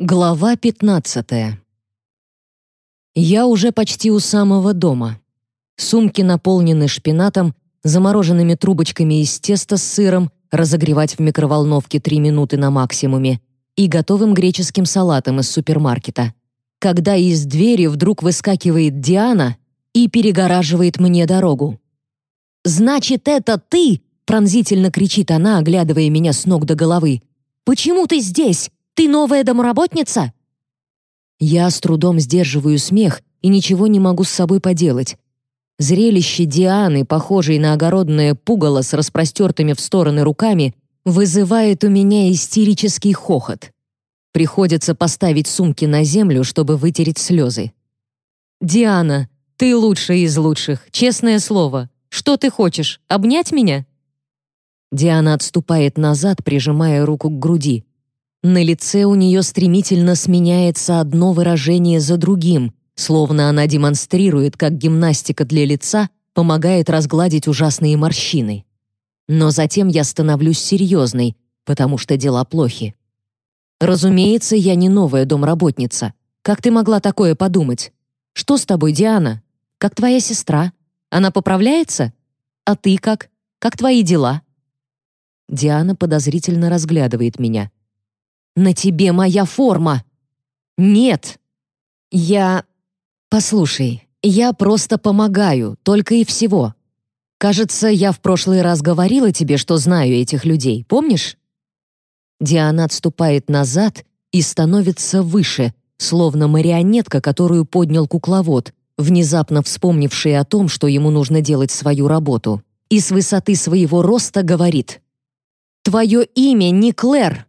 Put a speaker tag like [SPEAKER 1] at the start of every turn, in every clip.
[SPEAKER 1] Глава 15. Я уже почти у самого дома. Сумки наполнены шпинатом, замороженными трубочками из теста с сыром, разогревать в микроволновке 3 минуты на максимуме, и готовым греческим салатом из супермаркета. Когда из двери вдруг выскакивает Диана и перегораживает мне дорогу. «Значит, это ты!» — пронзительно кричит она, оглядывая меня с ног до головы. «Почему ты здесь? Ты новая домработница?» Я с трудом сдерживаю смех и ничего не могу с собой поделать. Зрелище Дианы, похожей на огородное пугало с распростертыми в стороны руками, вызывает у меня истерический хохот. Приходится поставить сумки на землю, чтобы вытереть слезы. «Диана, ты лучшая из лучших, честное слово. Что ты хочешь, обнять меня?» Диана отступает назад, прижимая руку к груди. На лице у нее стремительно сменяется одно выражение за другим, словно она демонстрирует, как гимнастика для лица помогает разгладить ужасные морщины. Но затем я становлюсь серьезной, потому что дела плохи. Разумеется, я не новая домработница. Как ты могла такое подумать? Что с тобой, Диана? Как твоя сестра? Она поправляется? А ты как? Как твои дела? Диана подозрительно разглядывает меня. На тебе моя форма. Нет. Я... Послушай, я просто помогаю, только и всего. Кажется, я в прошлый раз говорила тебе, что знаю этих людей, помнишь? Диана отступает назад и становится выше, словно марионетка, которую поднял кукловод, внезапно вспомнивший о том, что ему нужно делать свою работу, и с высоты своего роста говорит «Твое имя не Клэр!»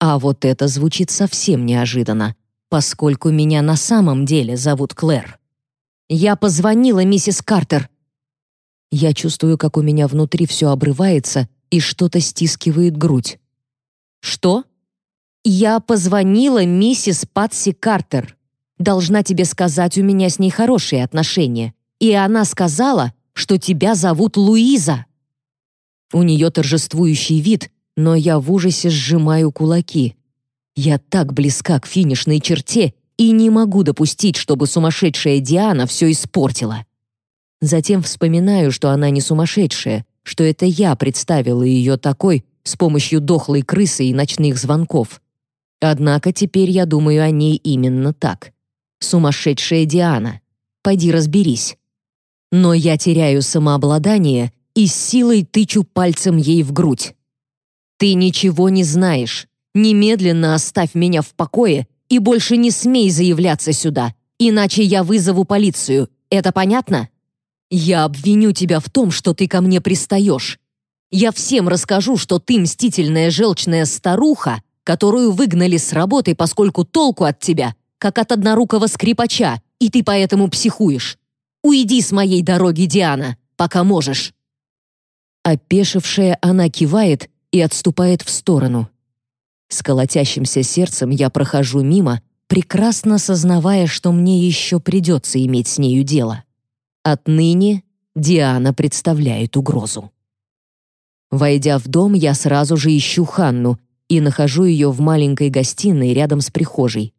[SPEAKER 1] А вот это звучит совсем неожиданно, поскольку меня на самом деле зовут Клэр. Я позвонила миссис Картер. Я чувствую, как у меня внутри все обрывается и что-то стискивает грудь. Что? Я позвонила миссис Патси Картер. Должна тебе сказать, у меня с ней хорошие отношения. И она сказала, что тебя зовут Луиза. У нее торжествующий вид, но я в ужасе сжимаю кулаки. Я так близка к финишной черте и не могу допустить, чтобы сумасшедшая Диана все испортила. Затем вспоминаю, что она не сумасшедшая, что это я представила ее такой с помощью дохлой крысы и ночных звонков. Однако теперь я думаю о ней именно так. Сумасшедшая Диана. Пойди разберись. Но я теряю самообладание и с силой тычу пальцем ей в грудь. «Ты ничего не знаешь. Немедленно оставь меня в покое и больше не смей заявляться сюда, иначе я вызову полицию. Это понятно? Я обвиню тебя в том, что ты ко мне пристаешь. Я всем расскажу, что ты мстительная желчная старуха, которую выгнали с работы, поскольку толку от тебя, как от однорукого скрипача, и ты поэтому психуешь. Уйди с моей дороги, Диана, пока можешь». Опешившая, она кивает и отступает в сторону. С колотящимся сердцем я прохожу мимо, прекрасно сознавая, что мне еще придется иметь с нею дело. Отныне Диана представляет угрозу. Войдя в дом, я сразу же ищу Ханну и нахожу ее в маленькой гостиной рядом с прихожей.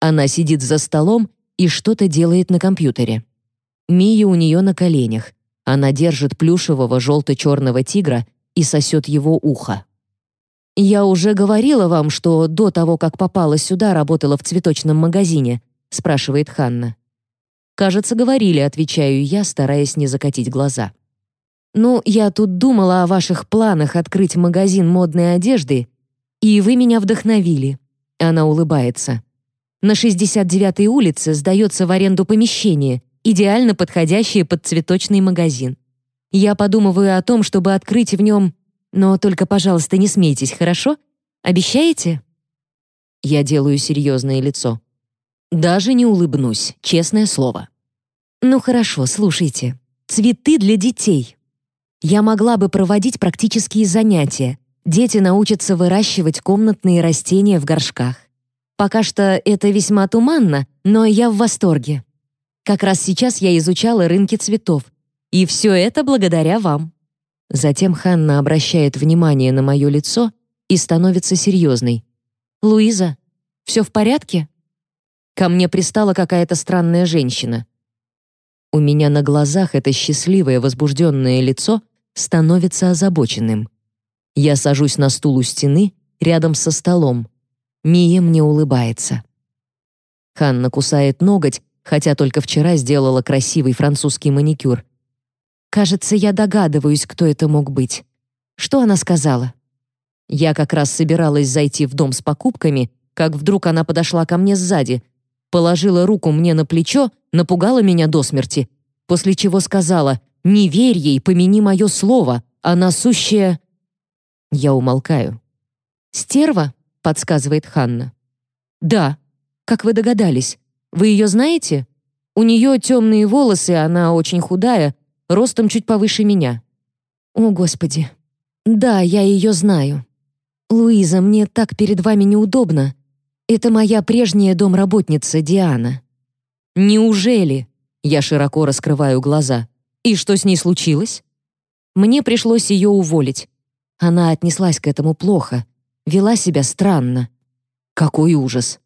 [SPEAKER 1] Она сидит за столом и что-то делает на компьютере. Мия у нее на коленях. Она держит плюшевого желто-черного тигра и сосет его ухо. «Я уже говорила вам, что до того, как попала сюда, работала в цветочном магазине», спрашивает Ханна. «Кажется, говорили», отвечаю я, стараясь не закатить глаза. «Ну, я тут думала о ваших планах открыть магазин модной одежды, и вы меня вдохновили». Она улыбается. «На 69-й улице сдается в аренду помещение, идеально подходящее под цветочный магазин. Я подумываю о том, чтобы открыть в нем... Но только, пожалуйста, не смейтесь, хорошо? Обещаете?» Я делаю серьезное лицо. Даже не улыбнусь, честное слово. «Ну хорошо, слушайте. Цветы для детей. Я могла бы проводить практические занятия. Дети научатся выращивать комнатные растения в горшках. Пока что это весьма туманно, но я в восторге. Как раз сейчас я изучала рынки цветов, и все это благодаря вам». Затем Ханна обращает внимание на мое лицо и становится серьезной. «Луиза, Все в порядке?» Ко мне пристала какая-то странная женщина. У меня на глазах это счастливое возбужденное лицо становится озабоченным. Я сажусь на стул у стены, рядом со столом. Мия мне улыбается. Ханна кусает ноготь, хотя только вчера сделала красивый французский маникюр. Кажется, я догадываюсь, кто это мог быть. Что она сказала? Я как раз собиралась зайти в дом с покупками, как вдруг она подошла ко мне сзади, положила руку мне на плечо, напугала меня до смерти, после чего сказала «Не верь ей, помяни мое слово, она сущая...» Я умолкаю. «Стерва?» — подсказывает Ханна. «Да. Как вы догадались? Вы ее знаете? У нее темные волосы, она очень худая, ростом чуть повыше меня». «О, Господи. Да, я ее знаю. Луиза, мне так перед вами неудобно. Это моя прежняя домработница Диана». «Неужели?» Я широко раскрываю глаза. «И что с ней случилось?» Мне пришлось ее уволить. Она отнеслась к этому плохо, вела себя странно. Какой ужас.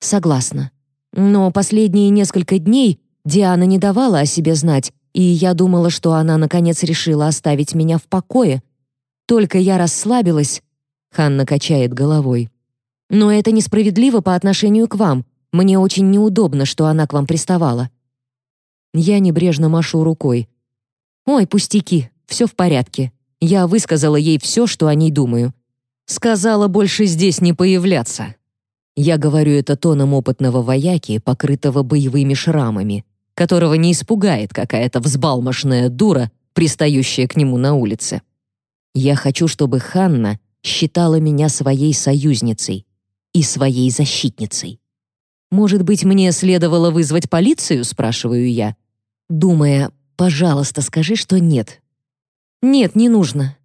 [SPEAKER 1] Согласна. Но последние несколько дней Диана не давала о себе знать, и я думала, что она наконец решила оставить меня в покое. Только я расслабилась, Ханна качает головой. Но это несправедливо по отношению к вам. Мне очень неудобно, что она к вам приставала. Я небрежно машу рукой. Ой, пустяки, все в порядке. Я высказала ей все, что о ней думаю. Сказала больше здесь не появляться. Я говорю это тоном опытного вояки, покрытого боевыми шрамами, которого не испугает какая-то взбалмошная дура, пристающая к нему на улице. Я хочу, чтобы Ханна считала меня своей союзницей и своей защитницей. «Может быть, мне следовало вызвать полицию?» — спрашиваю я, думая, «Пожалуйста, скажи, что нет». «Нет, не нужно.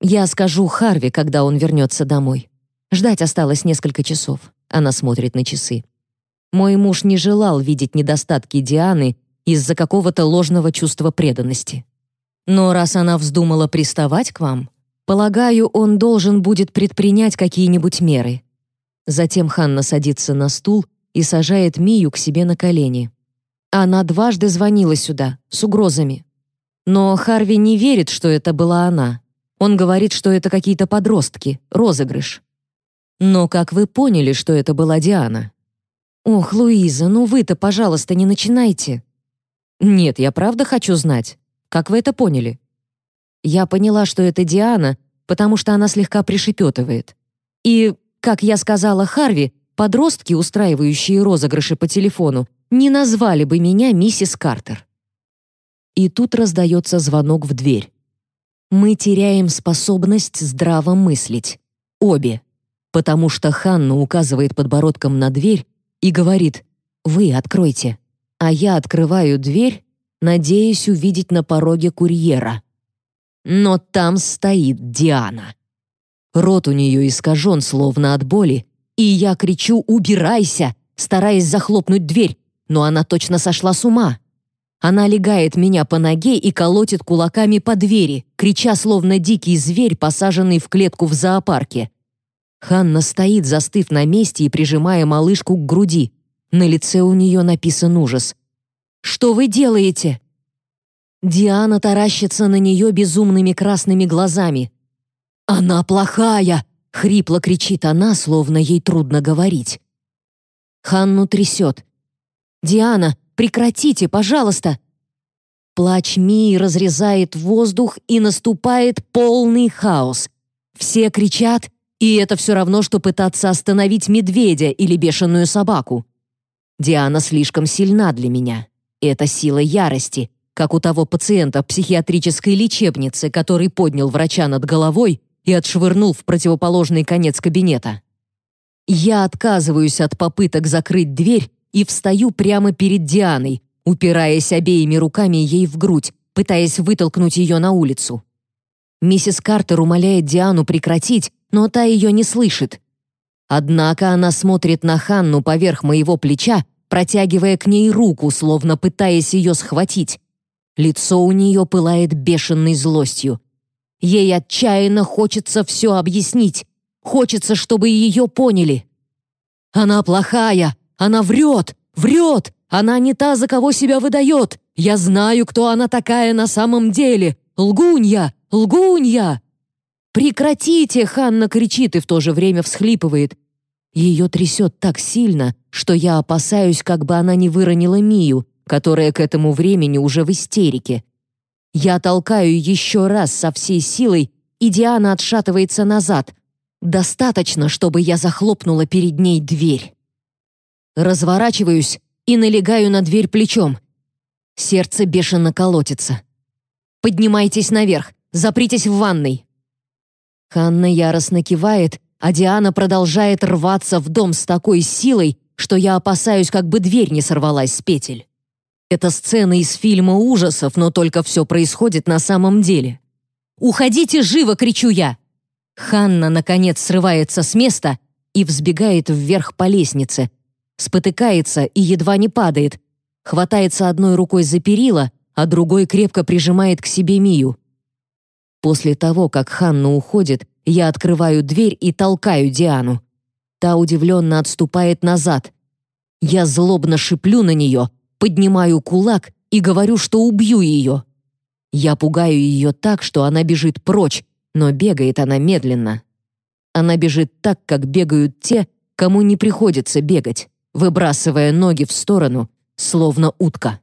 [SPEAKER 1] Я скажу Харви, когда он вернется домой. Ждать осталось несколько часов». Она смотрит на часы. «Мой муж не желал видеть недостатки Дианы из-за какого-то ложного чувства преданности. Но раз она вздумала приставать к вам, Полагаю, он должен будет предпринять какие-нибудь меры. Затем Ханна садится на стул и сажает Мию к себе на колени. Она дважды звонила сюда, с угрозами. Но Харви не верит, что это была она. Он говорит, что это какие-то подростки, розыгрыш. Но как вы поняли, что это была Диана? Ох, Луиза, ну вы-то, пожалуйста, не начинайте. Нет, я правда хочу знать. Как вы это поняли? Я поняла, что это Диана, потому что она слегка пришепетывает. И, как я сказала Харви, подростки, устраивающие розыгрыши по телефону, не назвали бы меня миссис Картер. И тут раздается звонок в дверь. Мы теряем способность здраво мыслить. Обе. Потому что Ханна указывает подбородком на дверь и говорит «Вы откройте». А я открываю дверь, надеясь увидеть на пороге курьера. Но там стоит Диана. Рот у нее искажен, словно от боли, и я кричу «Убирайся!», стараясь захлопнуть дверь, но она точно сошла с ума. Она легает меня по ноге и колотит кулаками по двери, крича, словно дикий зверь, посаженный в клетку в зоопарке. Ханна стоит, застыв на месте и прижимая малышку к груди. На лице у нее написан ужас. «Что вы делаете?» Диана таращится на нее безумными красными глазами. «Она плохая!» — хрипло кричит она, словно ей трудно говорить. Ханну трясет. «Диана, прекратите, пожалуйста!» Плач Мии разрезает воздух, и наступает полный хаос. Все кричат, и это все равно, что пытаться остановить медведя или бешеную собаку. Диана слишком сильна для меня. Это сила ярости, как у того пациента в психиатрической лечебнице, который поднял врача над головой и отшвырнул в противоположный конец кабинета. Я отказываюсь от попыток закрыть дверь и встаю прямо перед Дианой, упираясь обеими руками ей в грудь, пытаясь вытолкнуть ее на улицу. Миссис Картер умоляет Диану прекратить, но та ее не слышит. Однако она смотрит на Ханну поверх моего плеча, протягивая к ней руку, словно пытаясь ее схватить, Лицо у нее пылает бешеной злостью. Ей отчаянно хочется все объяснить. Хочется, чтобы ее поняли. Она плохая! Она врет! Врет! Она не та, за кого себя выдает! Я знаю, кто она такая на самом деле! Лгунья! Лгунья!» «Прекратите!» — Ханна кричит и в то же время всхлипывает. Ее трясет так сильно, что я опасаюсь, как бы она не выронила Мию, которая к этому времени уже в истерике. Я толкаю еще раз со всей силой, и Диана отшатывается назад. Достаточно, чтобы я захлопнула перед ней дверь. Разворачиваюсь и налегаю на дверь плечом. Сердце бешено колотится. «Поднимайтесь наверх, запритесь в ванной». Ханна яростно кивает, а Диана продолжает рваться в дом с такой силой, что я опасаюсь, как бы дверь не сорвалась с петель. Это сцена из фильма ужасов, но только все происходит на самом деле. «Уходите живо!» — кричу я. Ханна, наконец, срывается с места и взбегает вверх по лестнице. Спотыкается и едва не падает. Хватается одной рукой за перила, а другой крепко прижимает к себе Мию. После того, как Ханна уходит, я открываю дверь и толкаю Диану. Та удивленно отступает назад. Я злобно шиплю на нее, поднимаю кулак и говорю, что убью ее. Я пугаю ее так, что она бежит прочь, но бегает она медленно. Она бежит так, как бегают те, кому не приходится бегать, выбрасывая ноги в сторону, словно утка.